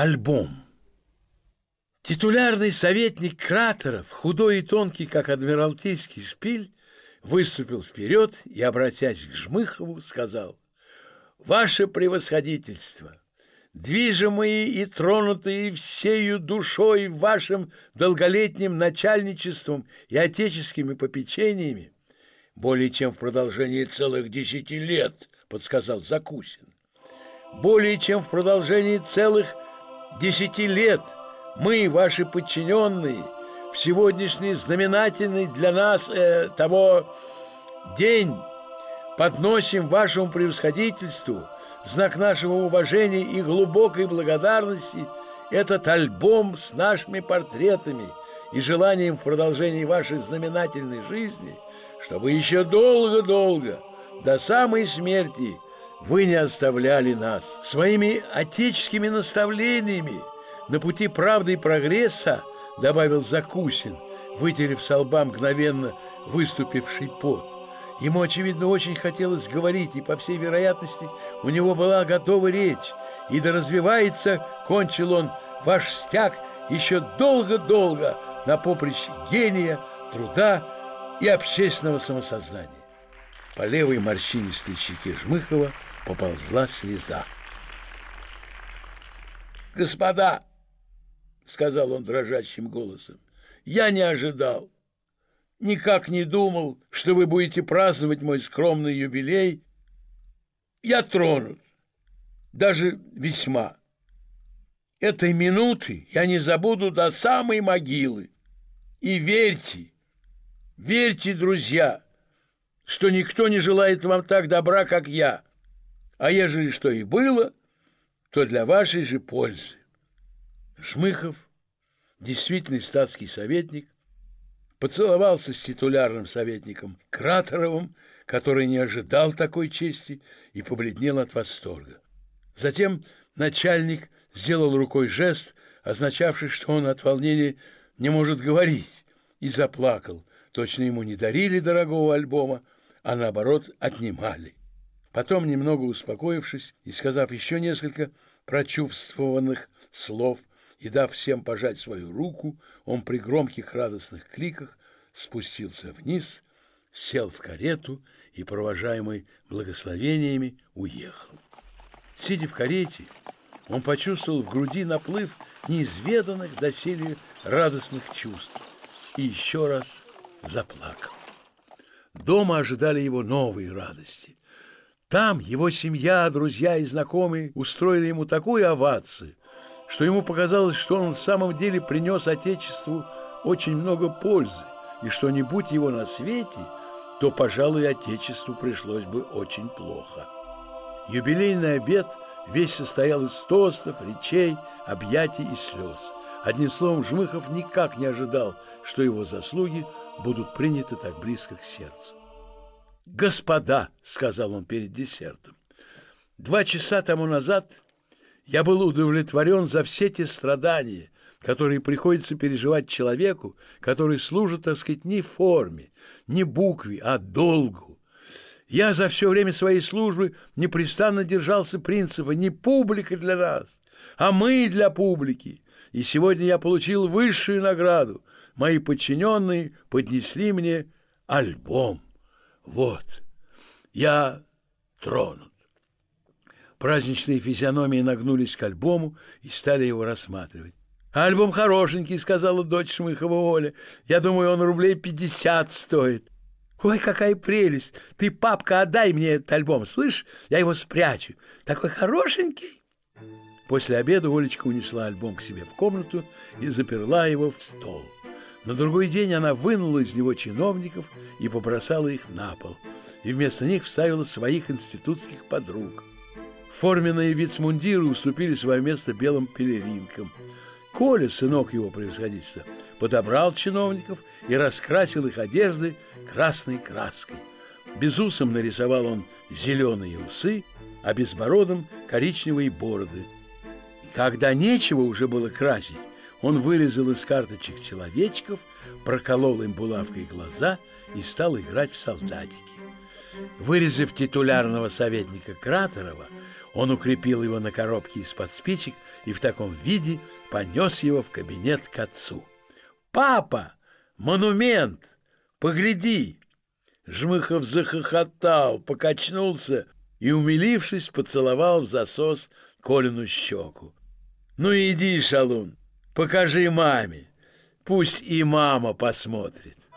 Альбом. Титулярный советник Кратеров, худой и тонкий, как адмиралтейский шпиль, выступил вперед и, обратясь к Жмыхову, сказал «Ваше превосходительство!» движимые и тронутые всею душой вашим долголетним начальничеством и отеческими попечениями, более чем в продолжении целых десяти лет, подсказал Закусин, более чем в продолжении целых десяти лет мы, ваши подчиненные, в сегодняшний знаменательный для нас э, того день подносим вашему превосходительству в знак нашего уважения и глубокой благодарности этот альбом с нашими портретами и желанием в продолжении вашей знаменательной жизни, чтобы еще долго-долго, до самой смерти – вы не оставляли нас своими отеческими наставлениями на пути правды и прогресса, добавил Закусин, вытерев со лба мгновенно выступивший пот. Ему, очевидно, очень хотелось говорить, и, по всей вероятности, у него была готова речь. И да развивается, кончил он, ваш стяг еще долго-долго на поприще гения, труда и общественного самосознания. По левой морщинистой щеке Жмыхова – поползла слеза. «Господа!» — сказал он дрожащим голосом. «Я не ожидал, никак не думал, что вы будете праздновать мой скромный юбилей. Я тронут, даже весьма. Этой минуты я не забуду до самой могилы. И верьте, верьте, друзья, что никто не желает вам так добра, как я. А ежели что и было, то для вашей же пользы. Жмыхов, действительный статский советник, поцеловался с титулярным советником Кратеровым, который не ожидал такой чести и побледнел от восторга. Затем начальник сделал рукой жест, означавший, что он от волнения не может говорить, и заплакал. Точно ему не дарили дорогого альбома, а наоборот отнимали. Потом, немного успокоившись и сказав еще несколько прочувствованных слов и дав всем пожать свою руку, он при громких радостных кликах спустился вниз, сел в карету и, провожаемый благословениями, уехал. Сидя в карете, он почувствовал в груди наплыв неизведанных доселе радостных чувств и еще раз заплакал. Дома ожидали его новые радости. Там его семья, друзья и знакомые устроили ему такую овацию, что ему показалось, что он в самом деле принес Отечеству очень много пользы, и что не будь его на свете, то, пожалуй, Отечеству пришлось бы очень плохо. Юбилейный обед весь состоял из тостов, речей, объятий и слез. Одним словом, Жмыхов никак не ожидал, что его заслуги будут приняты так близко к сердцу. «Господа», — сказал он перед десертом, — «два часа тому назад я был удовлетворен за все те страдания, которые приходится переживать человеку, который служит, так сказать, не форме, не букве, а долгу. Я за все время своей службы непрестанно держался принципа не публика для нас, а мы для публики. И сегодня я получил высшую награду. Мои подчиненные поднесли мне альбом. Вот, я тронут. Праздничные физиономии нагнулись к альбому и стали его рассматривать. «Альбом хорошенький», — сказала дочь Шмыхова Оля. «Я думаю, он рублей пятьдесят стоит». «Ой, какая прелесть! Ты, папка, отдай мне этот альбом, слышь? Я его спрячу. Такой хорошенький!» После обеда Олечка унесла альбом к себе в комнату и заперла его в стол. На другой день она вынула из него чиновников и побросала их на пол, и вместо них вставила своих институтских подруг. Форменные вицмундиры уступили свое место белым пелеринкам. Коля, сынок его превосходительства, подобрал чиновников и раскрасил их одежды красной краской. Безусом нарисовал он зеленые усы, а безбородом коричневые бороды. И когда нечего уже было красить, он вырезал из карточек человечков, проколол им булавкой глаза и стал играть в солдатики. Вырезав титулярного советника Кратерова, Он укрепил его на коробке из-под спичек и в таком виде понес его в кабинет к отцу. «Папа! Монумент! Погляди!» Жмыхов захохотал, покачнулся и, умилившись, поцеловал в засос Колину щеку. «Ну иди, шалун, покажи маме, пусть и мама посмотрит».